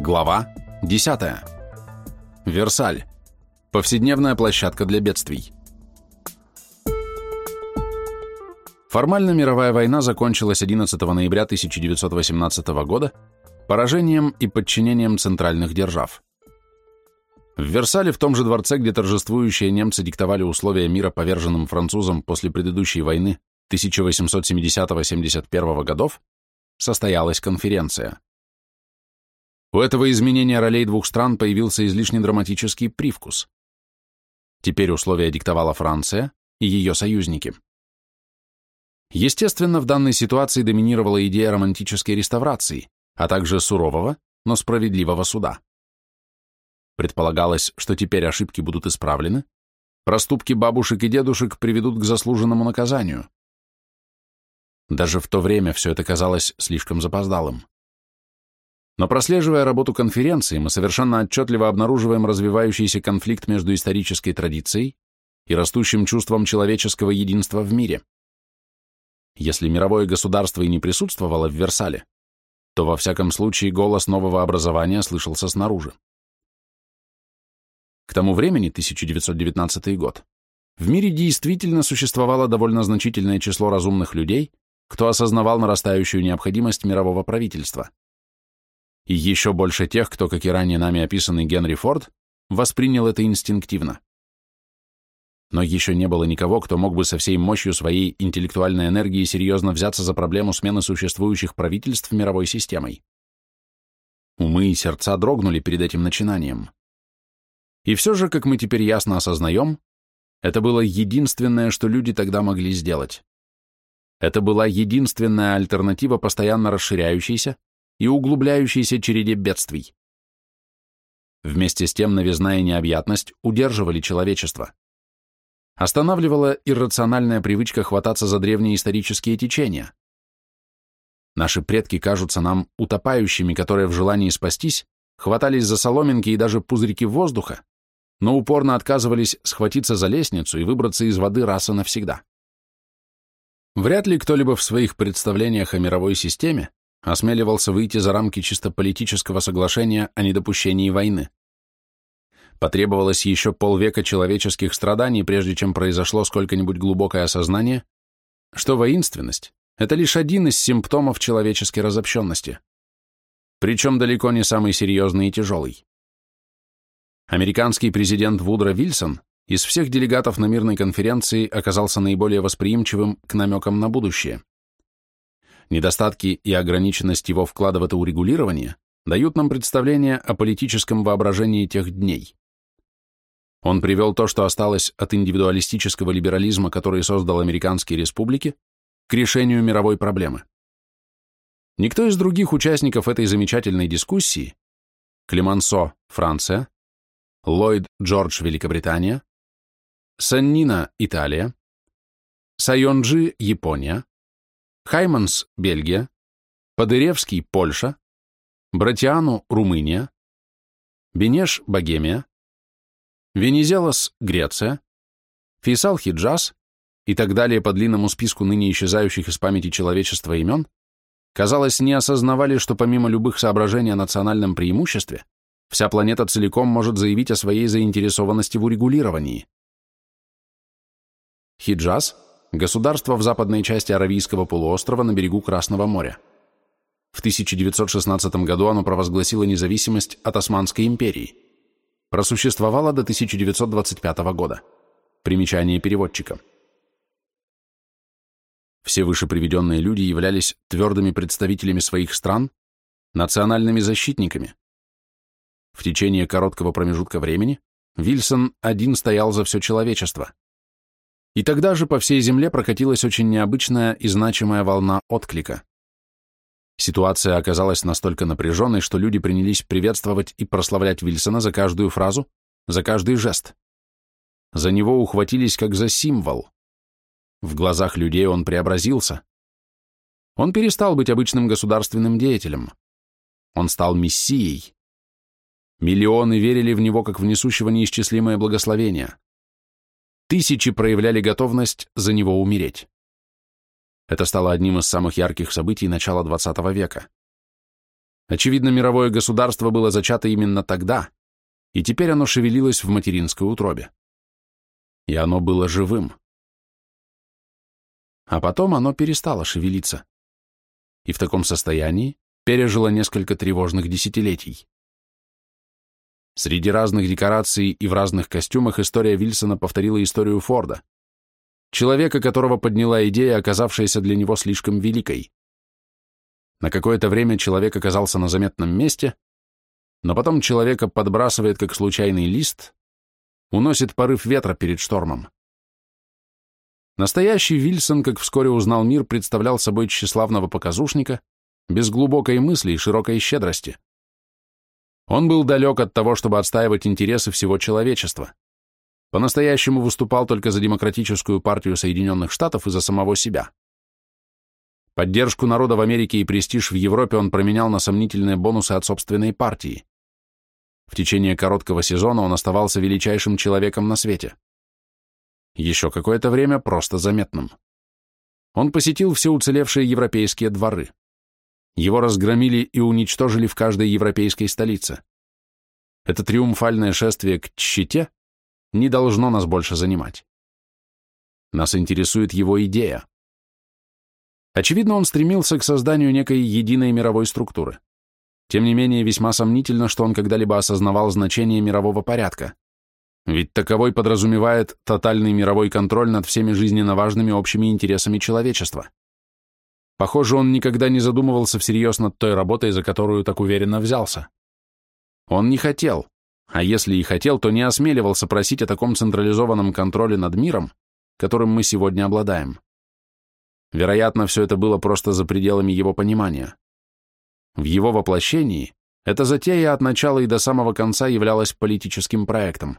Глава 10. Версаль. Повседневная площадка для бедствий. Формально мировая война закончилась 11 ноября 1918 года поражением и подчинением центральных держав. В Версале, в том же дворце, где торжествующие немцы диктовали условия мира поверженным французам после предыдущей войны 1870-71 годов, состоялась конференция. У этого изменения ролей двух стран появился излишне драматический привкус. Теперь условия диктовала Франция и ее союзники. Естественно, в данной ситуации доминировала идея романтической реставрации, а также сурового, но справедливого суда. Предполагалось, что теперь ошибки будут исправлены, проступки бабушек и дедушек приведут к заслуженному наказанию. Даже в то время все это казалось слишком запоздалым. Но прослеживая работу конференции, мы совершенно отчетливо обнаруживаем развивающийся конфликт между исторической традицией и растущим чувством человеческого единства в мире. Если мировое государство и не присутствовало в Версале, то во всяком случае голос нового образования слышался снаружи. К тому времени, 1919 год, в мире действительно существовало довольно значительное число разумных людей, кто осознавал нарастающую необходимость мирового правительства и еще больше тех, кто, как и ранее нами описанный Генри Форд, воспринял это инстинктивно. Но еще не было никого, кто мог бы со всей мощью своей интеллектуальной энергии серьезно взяться за проблему смены существующих правительств мировой системой. Умы и сердца дрогнули перед этим начинанием. И все же, как мы теперь ясно осознаем, это было единственное, что люди тогда могли сделать. Это была единственная альтернатива постоянно расширяющейся, и углубляющейся череде бедствий. Вместе с тем новизна и необъятность удерживали человечество. Останавливала иррациональная привычка хвататься за древние исторические течения. Наши предки кажутся нам утопающими, которые в желании спастись хватались за соломинки и даже пузырьки воздуха, но упорно отказывались схватиться за лестницу и выбраться из воды раз и навсегда. Вряд ли кто-либо в своих представлениях о мировой системе осмеливался выйти за рамки чисто политического соглашения о недопущении войны. Потребовалось еще полвека человеческих страданий, прежде чем произошло сколько-нибудь глубокое осознание, что воинственность – это лишь один из симптомов человеческой разобщенности, причем далеко не самый серьезный и тяжелый. Американский президент Вудро Вильсон из всех делегатов на мирной конференции оказался наиболее восприимчивым к намекам на будущее. Недостатки и ограниченность его вклада в это урегулирование дают нам представление о политическом воображении тех дней. Он привел то, что осталось от индивидуалистического либерализма, который создал американские республики, к решению мировой проблемы. Никто из других участников этой замечательной дискуссии Клемансо, Франция, Ллойд Джордж, Великобритания, Саннина, Италия, Сайонджи, Япония, Хайманс, Бельгия, Подыревский, Польша, Братиану, Румыния, Бенеш, Богемия, Венизелос, Греция, Фейсал, Хиджаз и так далее по длинному списку ныне исчезающих из памяти человечества имен, казалось, не осознавали, что помимо любых соображений о национальном преимуществе, вся планета целиком может заявить о своей заинтересованности в урегулировании. Хиджаз – государство в западной части Аравийского полуострова на берегу Красного моря. В 1916 году оно провозгласило независимость от Османской империи. Просуществовало до 1925 года. Примечание переводчика. Все выше приведенные люди являлись твердыми представителями своих стран, национальными защитниками. В течение короткого промежутка времени Вильсон один стоял за все человечество. И тогда же по всей Земле прокатилась очень необычная и значимая волна отклика. Ситуация оказалась настолько напряженной, что люди принялись приветствовать и прославлять Вильсона за каждую фразу, за каждый жест. За него ухватились как за символ. В глазах людей он преобразился. Он перестал быть обычным государственным деятелем. Он стал мессией. Миллионы верили в него как в несущего неисчислимое благословение. Тысячи проявляли готовность за него умереть. Это стало одним из самых ярких событий начала XX века. Очевидно, мировое государство было зачато именно тогда, и теперь оно шевелилось в материнской утробе. И оно было живым. А потом оно перестало шевелиться. И в таком состоянии пережило несколько тревожных десятилетий. Среди разных декораций и в разных костюмах история Вильсона повторила историю Форда, человека, которого подняла идея, оказавшаяся для него слишком великой. На какое-то время человек оказался на заметном месте, но потом человека подбрасывает как случайный лист, уносит порыв ветра перед штормом. Настоящий Вильсон, как вскоре узнал мир, представлял собой тщеславного показушника, без глубокой мысли и широкой щедрости. Он был далек от того, чтобы отстаивать интересы всего человечества. По-настоящему выступал только за демократическую партию Соединенных Штатов и за самого себя. Поддержку народа в Америке и престиж в Европе он променял на сомнительные бонусы от собственной партии. В течение короткого сезона он оставался величайшим человеком на свете. Еще какое-то время просто заметным. Он посетил все уцелевшие европейские дворы. Его разгромили и уничтожили в каждой европейской столице. Это триумфальное шествие к тщете не должно нас больше занимать. Нас интересует его идея. Очевидно, он стремился к созданию некой единой мировой структуры. Тем не менее, весьма сомнительно, что он когда-либо осознавал значение мирового порядка. Ведь таковой подразумевает тотальный мировой контроль над всеми жизненно важными общими интересами человечества. Похоже, он никогда не задумывался всерьез над той работой, за которую так уверенно взялся. Он не хотел, а если и хотел, то не осмеливался просить о таком централизованном контроле над миром, которым мы сегодня обладаем. Вероятно, все это было просто за пределами его понимания. В его воплощении эта затея от начала и до самого конца являлась политическим проектом.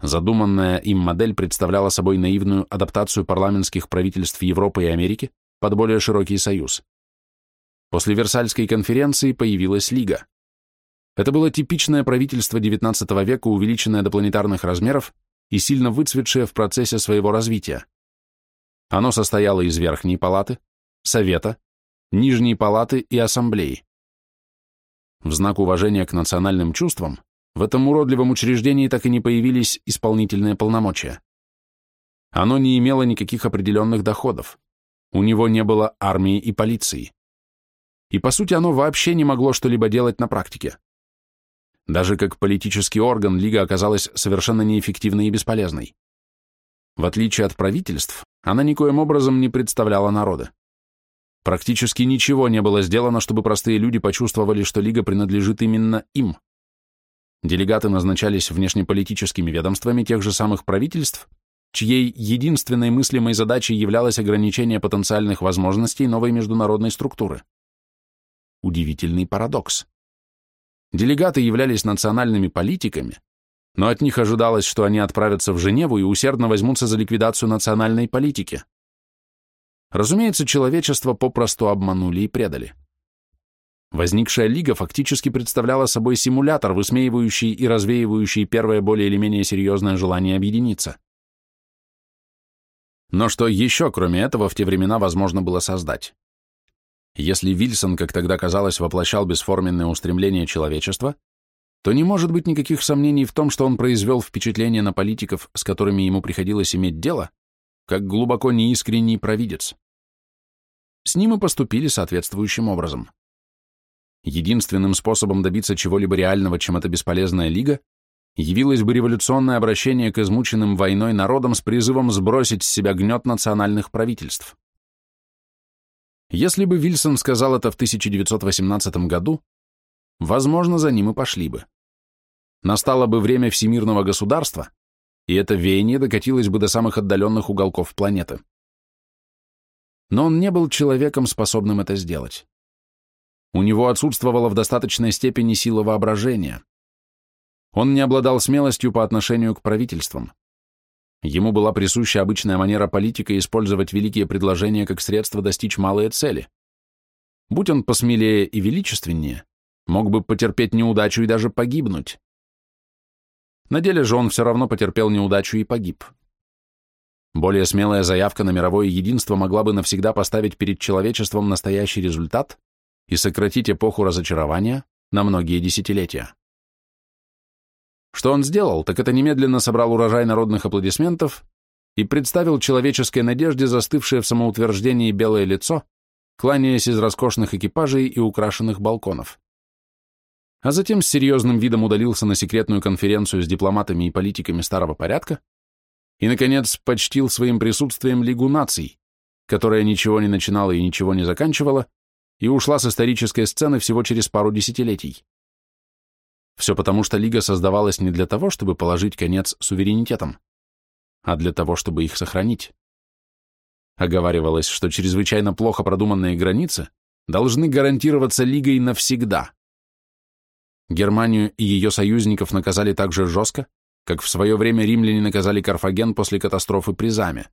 Задуманная им модель представляла собой наивную адаптацию парламентских правительств Европы и Америки под более широкий союз. После Версальской конференции появилась Лига. Это было типичное правительство XIX века, увеличенное до планетарных размеров и сильно выцветшее в процессе своего развития. Оно состояло из Верхней палаты, Совета, Нижней палаты и Ассамблеи. В знак уважения к национальным чувствам в этом уродливом учреждении так и не появились исполнительные полномочия. Оно не имело никаких определенных доходов. У него не было армии и полиции. И, по сути, оно вообще не могло что-либо делать на практике. Даже как политический орган Лига оказалась совершенно неэффективной и бесполезной. В отличие от правительств, она никоим образом не представляла народа. Практически ничего не было сделано, чтобы простые люди почувствовали, что Лига принадлежит именно им. Делегаты назначались внешнеполитическими ведомствами тех же самых правительств, чьей единственной мыслимой задачей являлось ограничение потенциальных возможностей новой международной структуры. Удивительный парадокс. Делегаты являлись национальными политиками, но от них ожидалось, что они отправятся в Женеву и усердно возьмутся за ликвидацию национальной политики. Разумеется, человечество попросту обманули и предали. Возникшая лига фактически представляла собой симулятор, высмеивающий и развеивающий первое более или менее серьезное желание объединиться. Но что еще, кроме этого, в те времена возможно было создать? Если Вильсон, как тогда казалось, воплощал бесформенное устремление человечества, то не может быть никаких сомнений в том, что он произвел впечатление на политиков, с которыми ему приходилось иметь дело, как глубоко неискренний провидец. С ним и поступили соответствующим образом. Единственным способом добиться чего-либо реального, чем эта бесполезная лига, явилось бы революционное обращение к измученным войной народам с призывом сбросить с себя гнет национальных правительств. Если бы Вильсон сказал это в 1918 году, возможно, за ним и пошли бы. Настало бы время всемирного государства, и это веяние докатилось бы до самых отдаленных уголков планеты. Но он не был человеком, способным это сделать. У него отсутствовала в достаточной степени сила воображения. Он не обладал смелостью по отношению к правительствам. Ему была присуща обычная манера политика использовать великие предложения как средство достичь малые цели. Будь он посмелее и величественнее, мог бы потерпеть неудачу и даже погибнуть. На деле же он все равно потерпел неудачу и погиб. Более смелая заявка на мировое единство могла бы навсегда поставить перед человечеством настоящий результат, и сократить эпоху разочарования на многие десятилетия. Что он сделал, так это немедленно собрал урожай народных аплодисментов и представил человеческой надежде застывшее в самоутверждении белое лицо, кланяясь из роскошных экипажей и украшенных балконов. А затем с серьезным видом удалился на секретную конференцию с дипломатами и политиками старого порядка и, наконец, почтил своим присутствием Лигу наций, которая ничего не начинала и ничего не заканчивала, и ушла с исторической сцены всего через пару десятилетий. Все потому, что Лига создавалась не для того, чтобы положить конец суверенитетам, а для того, чтобы их сохранить. Оговаривалось, что чрезвычайно плохо продуманные границы должны гарантироваться Лигой навсегда. Германию и ее союзников наказали так же жестко, как в свое время римляне наказали Карфаген после катастрофы при Заме.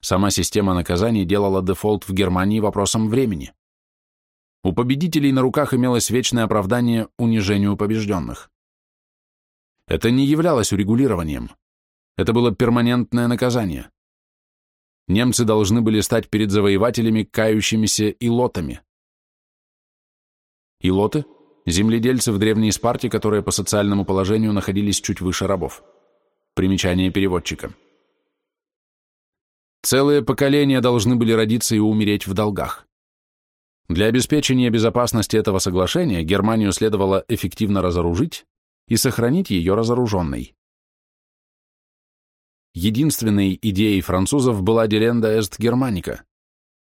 Сама система наказаний делала дефолт в Германии вопросом времени. У победителей на руках имелось вечное оправдание унижению побежденных. Это не являлось урегулированием. Это было перманентное наказание. Немцы должны были стать перед завоевателями кающимися илотами. Илоты – земледельцы в древней Спарте, которые по социальному положению находились чуть выше рабов. Примечание переводчика. Целые поколения должны были родиться и умереть в долгах. Для обеспечения безопасности этого соглашения Германию следовало эффективно разоружить и сохранить ее разоруженной. Единственной идеей французов была delenda est Germanica.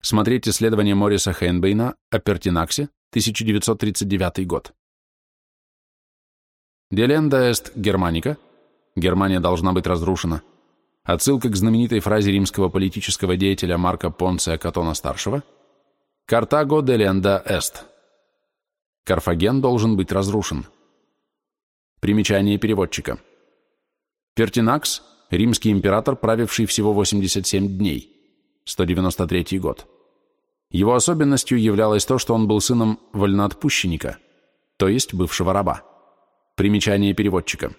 Смотреть исследование Мориса Хейнбейна о Пертинаксе, 1939 год. Delenda est Germanica, Германия должна быть разрушена, отсылка к знаменитой фразе римского политического деятеля Марка Порция Катона-старшего – Carthago delenda est. Карфаген должен быть разрушен. Примечание переводчика. Пертинакс – римский император, правивший всего 87 дней, 193 год. Его особенностью являлось то, что он был сыном вольноотпущенника, то есть бывшего раба. Примечание переводчика.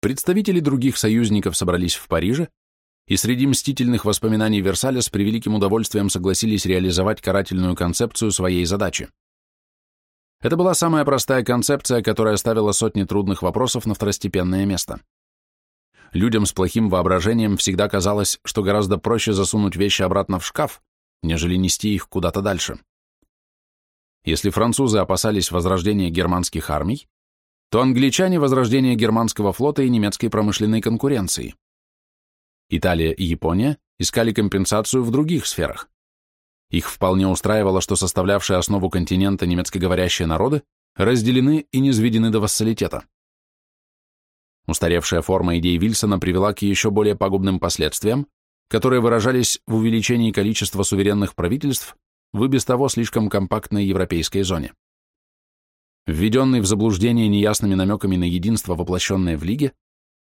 Представители других союзников собрались в Париже, и среди мстительных воспоминаний Версаля с превеликим удовольствием согласились реализовать карательную концепцию своей задачи. Это была самая простая концепция, которая ставила сотни трудных вопросов на второстепенное место. Людям с плохим воображением всегда казалось, что гораздо проще засунуть вещи обратно в шкаф, нежели нести их куда-то дальше. Если французы опасались возрождения германских армий, то англичане – возрождения германского флота и немецкой промышленной конкуренции. Италия и Япония искали компенсацию в других сферах. Их вполне устраивало, что составлявшие основу континента немецкоговорящие народы разделены и низведены до вассалитета. Устаревшая форма идей Вильсона привела к еще более пагубным последствиям, которые выражались в увеличении количества суверенных правительств в и без того слишком компактной европейской зоне. Введенный в заблуждение неясными намеками на единство, воплощенное в Лиге,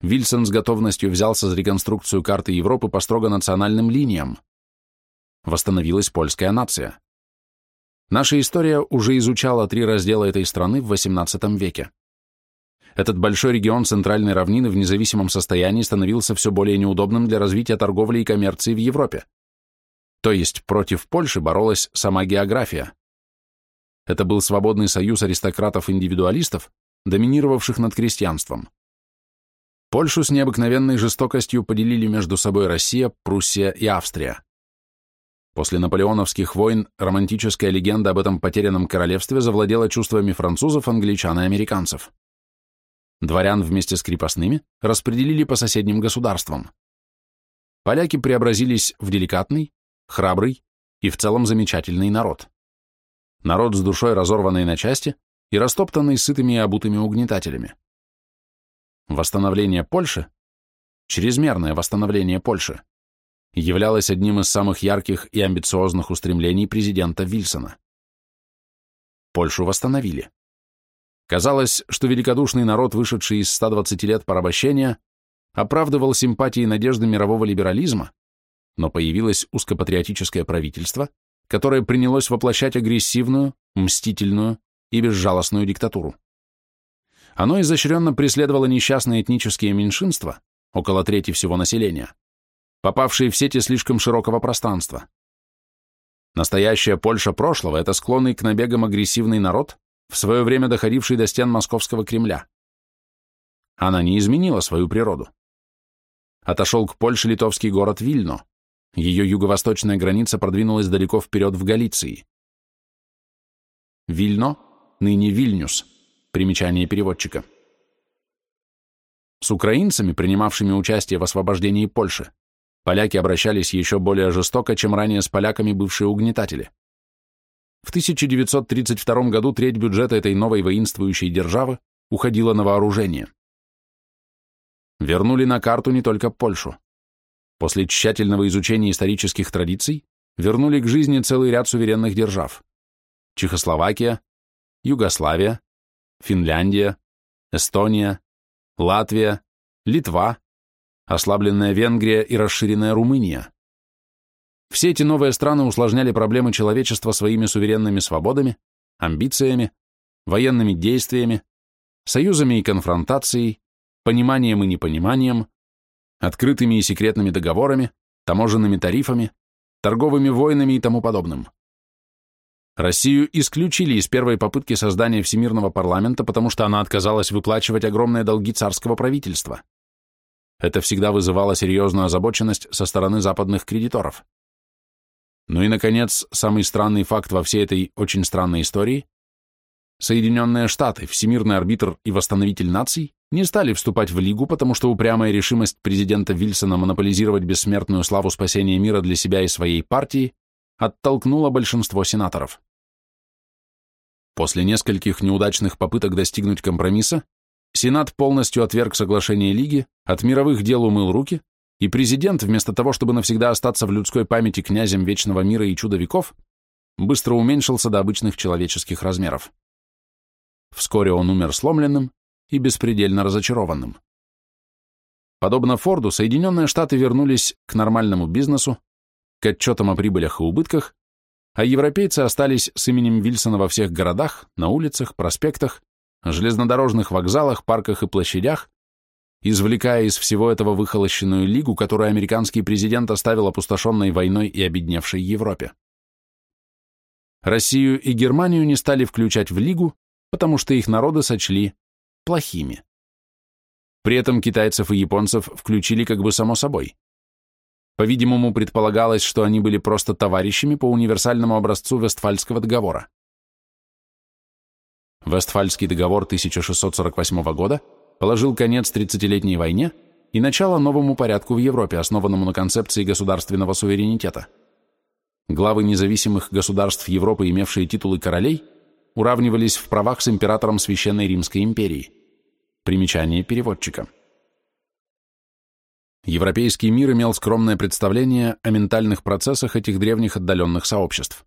Вильсон с готовностью взялся за реконструкцию карты Европы по строго национальным линиям. Восстановилась польская нация. Наша история уже изучала три раздела этой страны в XVIII веке. Этот большой регион центральной равнины в независимом состоянии становился все более неудобным для развития торговли и коммерции в Европе. То есть против Польши боролась сама география. Это был свободный союз аристократов-индивидуалистов, доминировавших над крестьянством. Польшу с необыкновенной жестокостью поделили между собой Россия, Пруссия и Австрия. После наполеоновских войн романтическая легенда об этом потерянном королевстве завладела чувствами французов, англичан и американцев. Дворян вместе с крепостными распределили по соседним государствам. Поляки преобразились в деликатный, храбрый и в целом замечательный народ. Народ с душой разорванной на части и растоптанный сытыми и обутыми угнетателями. Восстановление Польши, чрезмерное восстановление Польши, являлось одним из самых ярких и амбициозных устремлений президента Вильсона. Польшу восстановили. Казалось, что великодушный народ, вышедший из 120 лет порабощения, оправдывал симпатии и надежды мирового либерализма, но появилось узкопатриотическое правительство, которое принялось воплощать агрессивную, мстительную и безжалостную диктатуру. Оно изощренно преследовало несчастные этнические меньшинства, около трети всего населения, попавшие в сети слишком широкого пространства. Настоящая Польша прошлого – это склонный к набегам агрессивный народ, в свое время доходивший до стен московского Кремля. Она не изменила свою природу. Отошел к Польше литовский город Вильно. Ее юго-восточная граница продвинулась далеко вперед в Галиции. Вильно, ныне Вильнюс, примечание переводчика. С украинцами, принимавшими участие в освобождении Польши, поляки обращались еще более жестоко, чем ранее с поляками бывшие угнетатели. В 1932 году треть бюджета этой новой воинствующей державы уходила на вооружение. Вернули на карту не только Польшу. После тщательного изучения исторических традиций вернули к жизни целый ряд суверенных держав. Чехословакия, Югославия, Финляндия, Эстония, Латвия, Литва, ослабленная Венгрия и расширенная Румыния. Все эти новые страны усложняли проблемы человечества своими суверенными свободами, амбициями, военными действиями, союзами и конфронтацией, пониманием и непониманием, открытыми и секретными договорами, таможенными тарифами, торговыми войнами и тому подобным. Россию исключили из первой попытки создания Всемирного парламента, потому что она отказалась выплачивать огромные долги царского правительства. Это всегда вызывало серьезную озабоченность со стороны западных кредиторов. Ну и, наконец, самый странный факт во всей этой очень странной истории – Соединенные Штаты, всемирный арбитр и восстановитель наций, не стали вступать в Лигу, потому что упрямая решимость президента Вильсона монополизировать бессмертную славу спасения мира для себя и своей партии оттолкнула большинство сенаторов. После нескольких неудачных попыток достигнуть компромисса, Сенат полностью отверг соглашение Лиги, от мировых дел умыл руки, и президент, вместо того, чтобы навсегда остаться в людской памяти князем вечного мира и чудо веков, быстро уменьшился до обычных человеческих размеров. Вскоре он умер сломленным и беспредельно разочарованным. Подобно Форду, Соединенные Штаты вернулись к нормальному бизнесу, к отчетам о прибылях и убытках, а европейцы остались с именем Вильсона во всех городах, на улицах, проспектах, железнодорожных вокзалах, парках и площадях, извлекая из всего этого выхолощенную лигу, которую американский президент оставил опустошенной войной и обедневшей Европе. Россию и Германию не стали включать в лигу, потому что их народы сочли плохими. При этом китайцев и японцев включили как бы само собой. По-видимому, предполагалось, что они были просто товарищами по универсальному образцу Вестфальского договора. Вестфальский договор 1648 года положил конец 30-летней войне и начало новому порядку в Европе, основанному на концепции государственного суверенитета. Главы независимых государств Европы, имевшие титулы королей, уравнивались в правах с императором Священной Римской империи. Примечание переводчика. Европейский мир имел скромное представление о ментальных процессах этих древних отдаленных сообществ.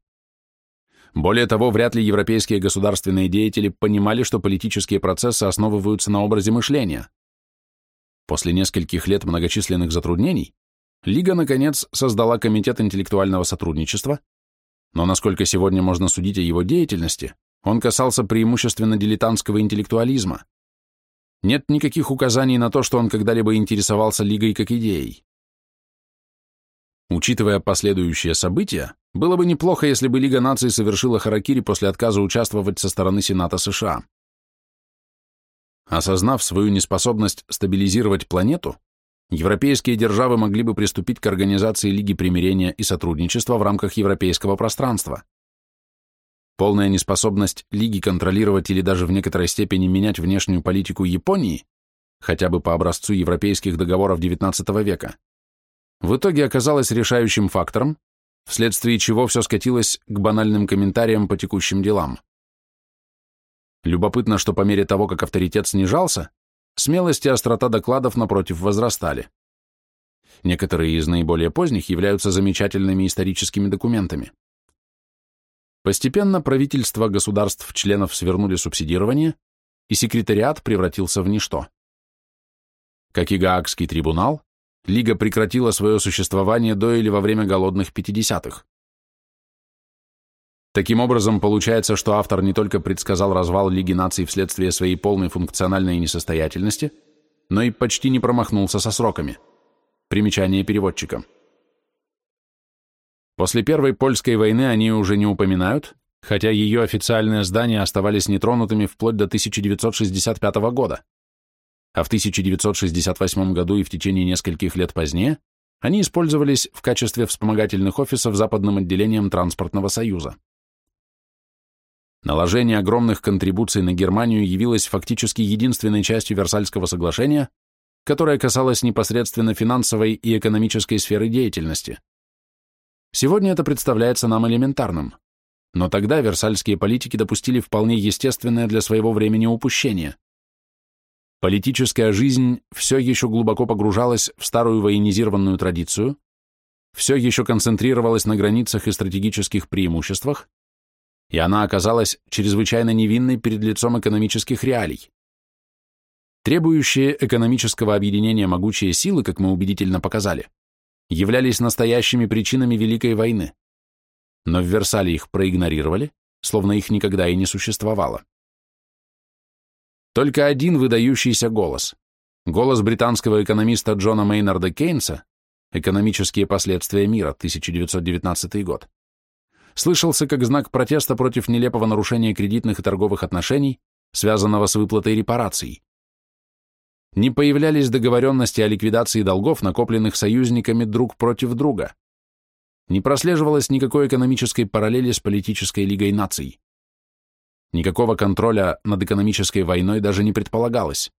Более того, вряд ли европейские государственные деятели понимали, что политические процессы основываются на образе мышления. После нескольких лет многочисленных затруднений Лига, наконец, создала Комитет интеллектуального сотрудничества, но, насколько сегодня можно судить о его деятельности, он касался преимущественно дилетантского интеллектуализма. Нет никаких указаний на то, что он когда-либо интересовался Лигой как идеей. Учитывая последующие события, было бы неплохо, если бы Лига наций совершила харакири после отказа участвовать со стороны Сената США. Осознав свою неспособность стабилизировать планету, европейские державы могли бы приступить к организации Лиги примирения и сотрудничества в рамках европейского пространства. Полная неспособность Лиги контролировать или даже в некоторой степени менять внешнюю политику Японии, хотя бы по образцу европейских договоров XIX века, в итоге оказалась решающим фактором, вследствие чего все скатилось к банальным комментариям по текущим делам. Любопытно, что по мере того, как авторитет снижался, смелость и острота докладов напротив возрастали. Некоторые из наиболее поздних являются замечательными историческими документами. Постепенно правительства государств-членов свернули субсидирование, и секретариат превратился в ничто. Как и Гаагский трибунал, Лига прекратила свое существование до или во время голодных 50-х. Таким образом, получается, что автор не только предсказал развал Лиги наций вследствие своей полной функциональной несостоятельности, но и почти не промахнулся со сроками. Примечание переводчика. После Первой Польской войны они уже не упоминают, хотя ее официальные здания оставались нетронутыми вплоть до 1965 года. А в 1968 году и в течение нескольких лет позднее они использовались в качестве вспомогательных офисов западным отделением Транспортного союза. Наложение огромных контрибуций на Германию явилось фактически единственной частью Версальского соглашения, которая касалась непосредственно финансовой и экономической сферы деятельности. Сегодня это представляется нам элементарным, но тогда версальские политики допустили вполне естественное для своего времени упущение. Политическая жизнь все еще глубоко погружалась в старую военизированную традицию, все еще концентрировалась на границах и стратегических преимуществах, и она оказалась чрезвычайно невинной перед лицом экономических реалий. Требующие экономического объединения могучие силы, как мы убедительно показали, являлись настоящими причинами Великой войны. Но в Версале их проигнорировали, словно их никогда и не существовало. Только один выдающийся голос. Голос британского экономиста Джона Мейнарда Кейнса «Экономические последствия мира», 1919 год, слышался как знак протеста против нелепого нарушения кредитных и торговых отношений, связанного с выплатой репараций. Не появлялись договоренности о ликвидации долгов, накопленных союзниками друг против друга. Не прослеживалось никакой экономической параллели с политической лигой наций. Никакого контроля над экономической войной даже не предполагалось.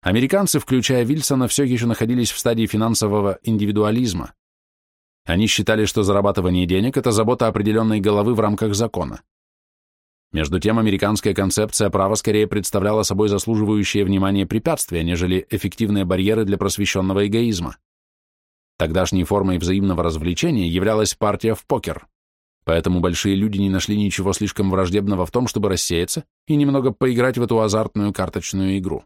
Американцы, включая Вильсона, все еще находились в стадии финансового индивидуализма. Они считали, что зарабатывание денег – это забота определенной головы в рамках закона. Между тем, американская концепция права скорее представляла собой заслуживающее внимания препятствия, нежели эффективные барьеры для просвещенного эгоизма. Тогдашней формой взаимного развлечения являлась партия в покер. Поэтому большие люди не нашли ничего слишком враждебного в том, чтобы рассеяться и немного поиграть в эту азартную карточную игру.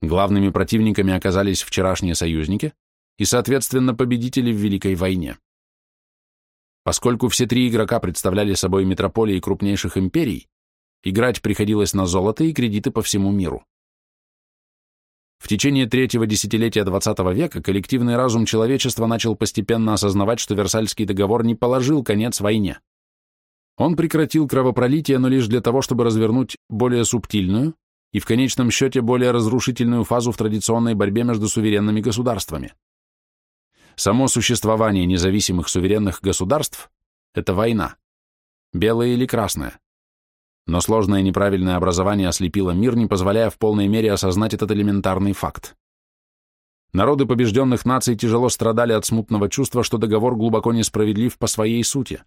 Главными противниками оказались вчерашние союзники и, соответственно, победители в Великой войне. Поскольку все три игрока представляли собой метрополии крупнейших империй, играть приходилось на золото и кредиты по всему миру. В течение третьего десятилетия XX века коллективный разум человечества начал постепенно осознавать, что Версальский договор не положил конец войне. Он прекратил кровопролитие, но лишь для того, чтобы развернуть более субтильную и в конечном счете более разрушительную фазу в традиционной борьбе между суверенными государствами. Само существование независимых суверенных государств – это война, белая или красная. Но сложное неправильное образование ослепило мир, не позволяя в полной мере осознать этот элементарный факт. Народы побежденных наций тяжело страдали от смутного чувства, что договор глубоко несправедлив по своей сути.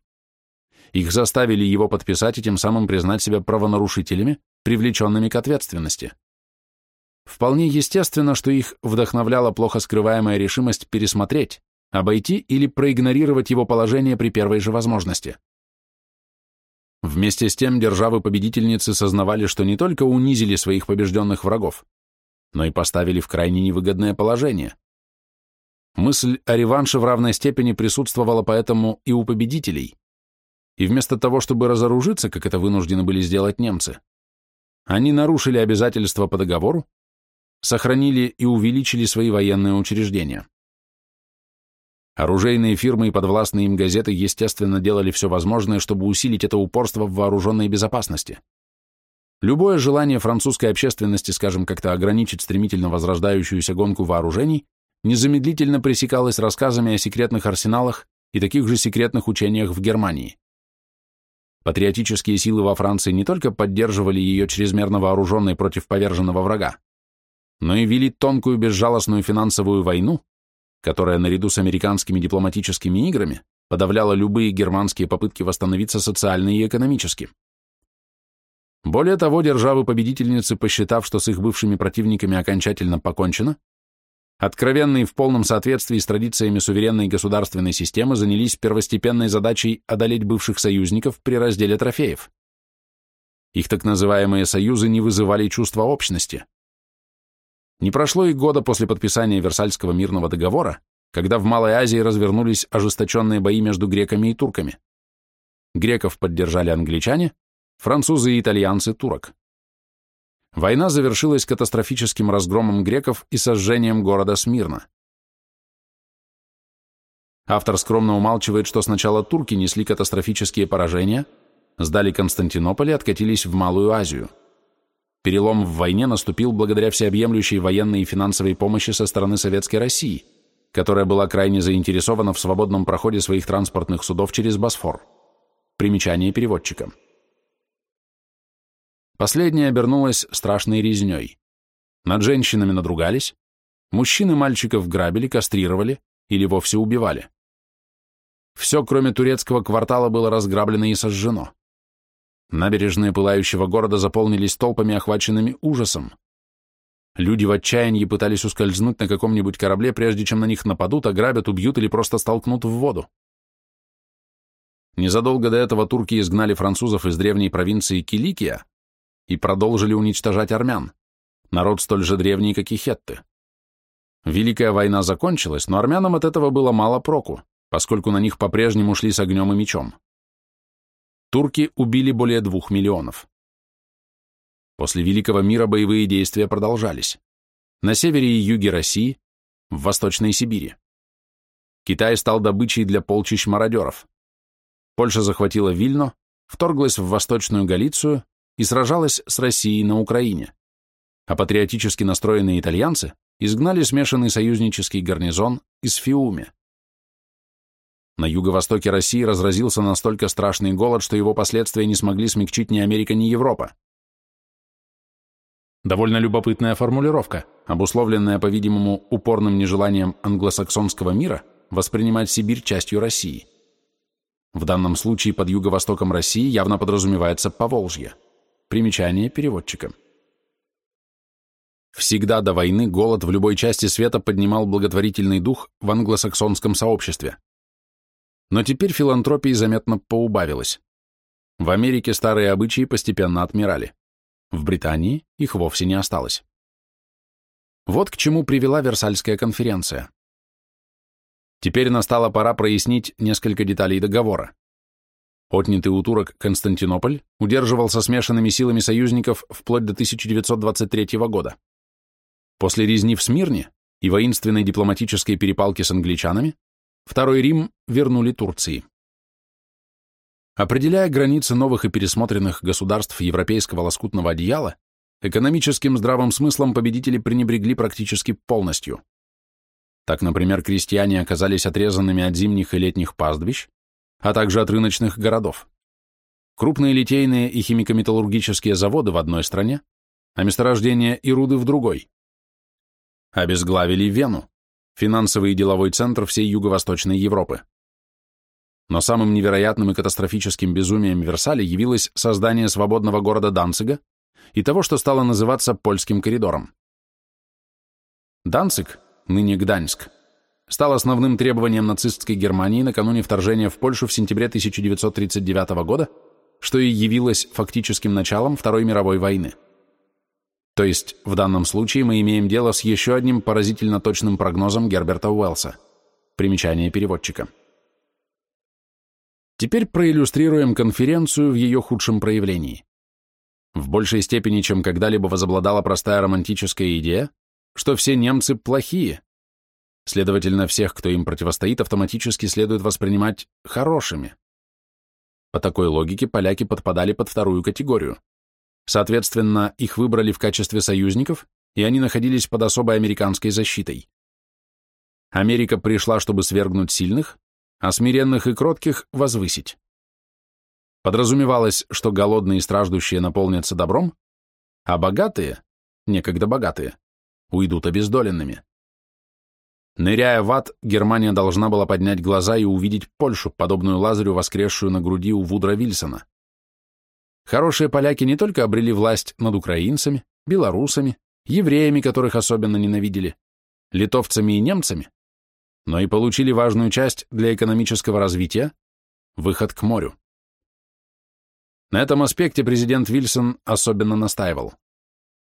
Их заставили его подписать и тем самым признать себя правонарушителями, привлеченными к ответственности. Вполне естественно, что их вдохновляла плохо скрываемая решимость пересмотреть, обойти или проигнорировать его положение при первой же возможности. Вместе с тем державы-победительницы сознавали, что не только унизили своих побежденных врагов, но и поставили в крайне невыгодное положение. Мысль о реванше в равной степени присутствовала поэтому и у победителей. И вместо того, чтобы разоружиться, как это вынуждены были сделать немцы, они нарушили обязательства по договору, сохранили и увеличили свои военные учреждения. Оружейные фирмы и подвластные им газеты, естественно, делали все возможное, чтобы усилить это упорство в вооруженной безопасности. Любое желание французской общественности, скажем, как-то ограничить стремительно возрождающуюся гонку вооружений, незамедлительно пресекалось рассказами о секретных арсеналах и таких же секретных учениях в Германии. Патриотические силы во Франции не только поддерживали ее чрезмерно вооруженной против поверженного врага, но и вели тонкую безжалостную финансовую войну, которая наряду с американскими дипломатическими играми подавляла любые германские попытки восстановиться социально и экономически. Более того, державы-победительницы, посчитав, что с их бывшими противниками окончательно покончено, откровенные в полном соответствии с традициями суверенной государственной системы занялись первостепенной задачей одолеть бывших союзников при разделе трофеев. Их так называемые союзы не вызывали чувства общности. Не прошло и года после подписания Версальского мирного договора, когда в Малой Азии развернулись ожесточенные бои между греками и турками. Греков поддержали англичане, французы и итальянцы – турок. Война завершилась катастрофическим разгромом греков и сожжением города Смирна. Автор скромно умалчивает, что сначала турки несли катастрофические поражения, сдали Константинополь и откатились в Малую Азию. Перелом в войне наступил благодаря всеобъемлющей военной и финансовой помощи со стороны Советской России, которая была крайне заинтересована в свободном проходе своих транспортных судов через Босфор. Примечание переводчика. Последняя обернулась страшной резней. Над женщинами надругались, мужчины мальчиков грабили, кастрировали или вовсе убивали. Все, кроме турецкого квартала, было разграблено и сожжено. Набережные пылающего города заполнились толпами, охваченными ужасом. Люди в отчаянии пытались ускользнуть на каком-нибудь корабле, прежде чем на них нападут, ограбят, убьют или просто столкнут в воду. Незадолго до этого турки изгнали французов из древней провинции Киликия и продолжили уничтожать армян, народ столь же древний, как и хетты. Великая война закончилась, но армянам от этого было мало проку, поскольку на них по-прежнему шли с огнем и мечом турки убили более двух миллионов. После Великого мира боевые действия продолжались. На севере и юге России, в Восточной Сибири. Китай стал добычей для полчищ мародеров. Польша захватила Вильно, вторглась в Восточную Галицию и сражалась с Россией на Украине. А патриотически настроенные итальянцы изгнали смешанный союзнический гарнизон из Фиуме. На юго-востоке России разразился настолько страшный голод, что его последствия не смогли смягчить ни Америка, ни Европа. Довольно любопытная формулировка, обусловленная, по-видимому, упорным нежеланием англосаксонского мира воспринимать Сибирь частью России. В данном случае под юго-востоком России явно подразумевается Поволжье. Примечание переводчика. Всегда до войны голод в любой части света поднимал благотворительный дух в англосаксонском сообществе. Но теперь филантропии заметно поубавилось. В Америке старые обычаи постепенно отмирали. В Британии их вовсе не осталось. Вот к чему привела Версальская конференция. Теперь настала пора прояснить несколько деталей договора. Отнятый у турок Константинополь удерживался смешанными силами союзников вплоть до 1923 года. После резни в Смирне и воинственной дипломатической перепалки с англичанами Второй Рим вернули Турции. Определяя границы новых и пересмотренных государств европейского лоскутного одеяла, экономическим здравым смыслом победители пренебрегли практически полностью. Так, например, крестьяне оказались отрезанными от зимних и летних пастбищ, а также от рыночных городов. Крупные литейные и химико-металлургические заводы в одной стране, а месторождения и руды в другой. Обезглавили Вену, финансовый и деловой центр всей Юго-Восточной Европы. Но самым невероятным и катастрофическим безумием Версаля явилось создание свободного города Данцига и того, что стало называться Польским коридором. Данциг, ныне Гданьск, стал основным требованием нацистской Германии накануне вторжения в Польшу в сентябре 1939 года, что и явилось фактическим началом Второй мировой войны. То есть в данном случае мы имеем дело с еще одним поразительно точным прогнозом Герберта Уэллса. Примечание переводчика. Теперь проиллюстрируем конференцию в ее худшем проявлении. В большей степени, чем когда-либо возобладала простая романтическая идея, что все немцы плохие. Следовательно, всех, кто им противостоит, автоматически следует воспринимать хорошими. По такой логике поляки подпадали под вторую категорию. Соответственно, их выбрали в качестве союзников, и они находились под особой американской защитой. Америка пришла, чтобы свергнуть сильных, а смиренных и кротких возвысить. Подразумевалось, что голодные и страждущие наполнятся добром, а богатые, некогда богатые, уйдут обездоленными. Ныряя в ад, Германия должна была поднять глаза и увидеть Польшу, подобную Лазарю, воскресшую на груди у Вудра Вильсона. Хорошие поляки не только обрели власть над украинцами, белорусами, евреями, которых особенно ненавидели, литовцами и немцами, но и получили важную часть для экономического развития – выход к морю. На этом аспекте президент Вильсон особенно настаивал.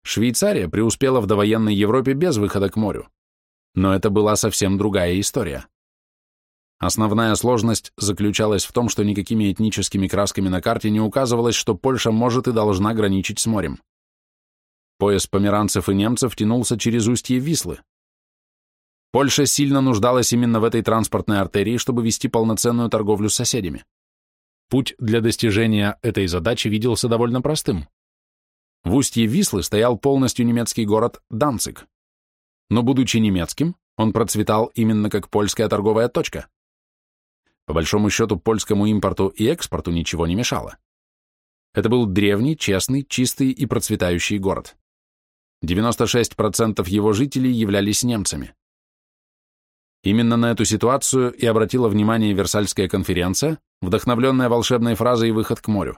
Швейцария преуспела в довоенной Европе без выхода к морю, но это была совсем другая история. Основная сложность заключалась в том, что никакими этническими красками на карте не указывалось, что Польша может и должна граничить с морем. Пояс померанцев и немцев тянулся через устье Вислы. Польша сильно нуждалась именно в этой транспортной артерии, чтобы вести полноценную торговлю с соседями. Путь для достижения этой задачи виделся довольно простым. В устье Вислы стоял полностью немецкий город Данциг. Но, будучи немецким, он процветал именно как польская торговая точка. По большому счету, польскому импорту и экспорту ничего не мешало. Это был древний, честный, чистый и процветающий город. 96% его жителей являлись немцами. Именно на эту ситуацию и обратила внимание Версальская конференция, вдохновленная волшебной фразой «выход к морю».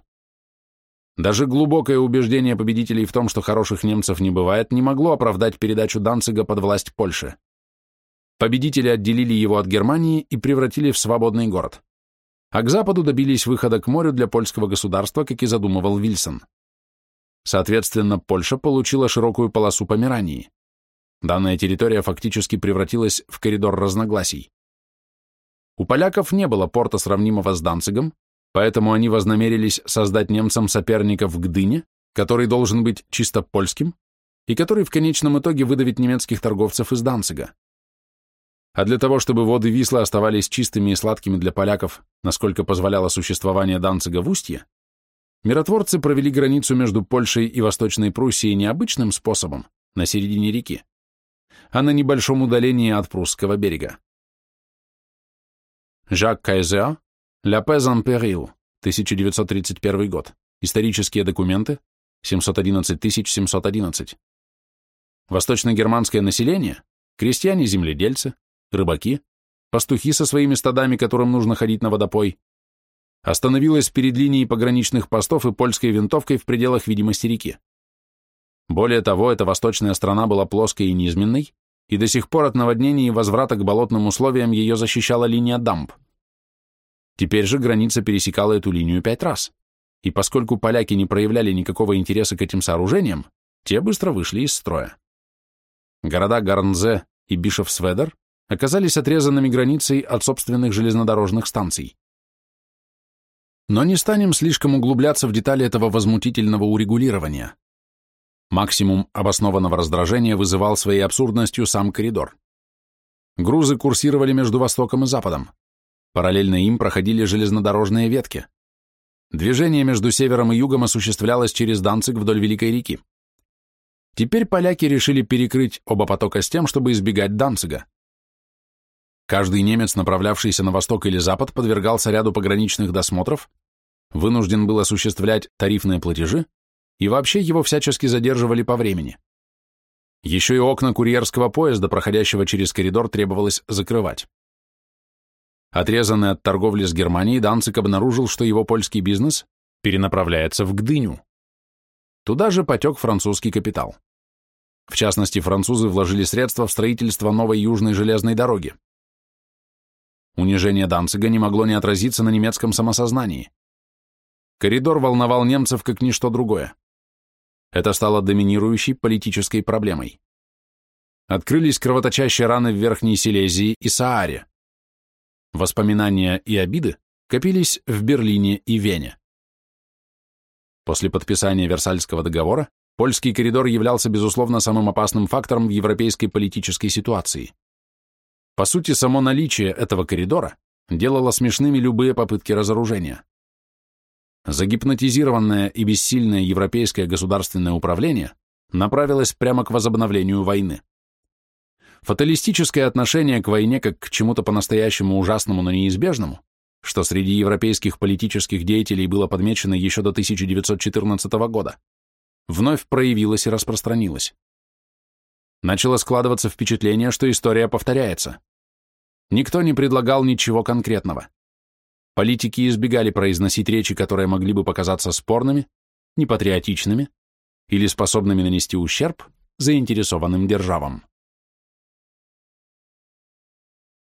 Даже глубокое убеждение победителей в том, что хороших немцев не бывает, не могло оправдать передачу Данцига под власть Польши. Победители отделили его от Германии и превратили в свободный город. А к западу добились выхода к морю для польского государства, как и задумывал Вильсон. Соответственно, Польша получила широкую полосу Померании. Данная территория фактически превратилась в коридор разногласий. У поляков не было порта, сравнимого с Данцигом, поэтому они вознамерились создать немцам соперника в Гдыне, который должен быть чисто польским, и который в конечном итоге выдавит немецких торговцев из Данцига. А для того, чтобы воды Вислы оставались чистыми и сладкими для поляков, насколько позволяло существование Данцига в устье, миротворцы провели границу между Польшей и Восточной Пруссией необычным способом, на середине реки, а на небольшом удалении от прусского берега. Жак «La paix en péril», 1931 год, исторические документы, 711 711. Восточно-германское население, крестьяне-земледельцы, рыбаки, пастухи со своими стадами, которым нужно ходить на водопой, остановилось перед линией пограничных постов и польской винтовкой в пределах видимости реки. Более того, эта восточная страна была плоской и низменной, и до сих пор от наводнений и возврата к болотным условиям ее защищала линия дамб. Теперь же граница пересекала эту линию пять раз, и поскольку поляки не проявляли никакого интереса к этим сооружениям, те быстро вышли из строя. Города Гарнзе и Бишофсведер оказались отрезанными границей от собственных железнодорожных станций. Но не станем слишком углубляться в детали этого возмутительного урегулирования. Максимум обоснованного раздражения вызывал своей абсурдностью сам коридор. Грузы курсировали между Востоком и Западом. Параллельно им проходили железнодорожные ветки. Движение между Севером и Югом осуществлялось через Данциг вдоль Великой реки. Теперь поляки решили перекрыть оба потока с тем, чтобы избегать Данцига. Каждый немец, направлявшийся на восток или запад, подвергался ряду пограничных досмотров, вынужден был осуществлять тарифные платежи, и вообще его всячески задерживали по времени. Еще и окна курьерского поезда, проходящего через коридор, требовалось закрывать. Отрезанный от торговли с Германией, Данцик обнаружил, что его польский бизнес перенаправляется в Гдыню. Туда же потек французский капитал. В частности, французы вложили средства в строительство новой южной железной дороги. Унижение Данцига не могло не отразиться на немецком самосознании. Коридор волновал немцев как ничто другое. Это стало доминирующей политической проблемой. Открылись кровоточащие раны в Верхней Силезии и Сааре. Воспоминания и обиды копились в Берлине и Вене. После подписания Версальского договора польский коридор являлся, безусловно, самым опасным фактором в европейской политической ситуации. По сути, само наличие этого коридора делало смешными любые попытки разоружения. Загипнотизированное и бессильное европейское государственное управление направилось прямо к возобновлению войны. Фаталистическое отношение к войне как к чему-то по-настоящему ужасному, но неизбежному, что среди европейских политических деятелей было подмечено еще до 1914 года, вновь проявилось и распространилось. Начало складываться впечатление, что история повторяется. Никто не предлагал ничего конкретного. Политики избегали произносить речи, которые могли бы показаться спорными, непатриотичными или способными нанести ущерб заинтересованным державам.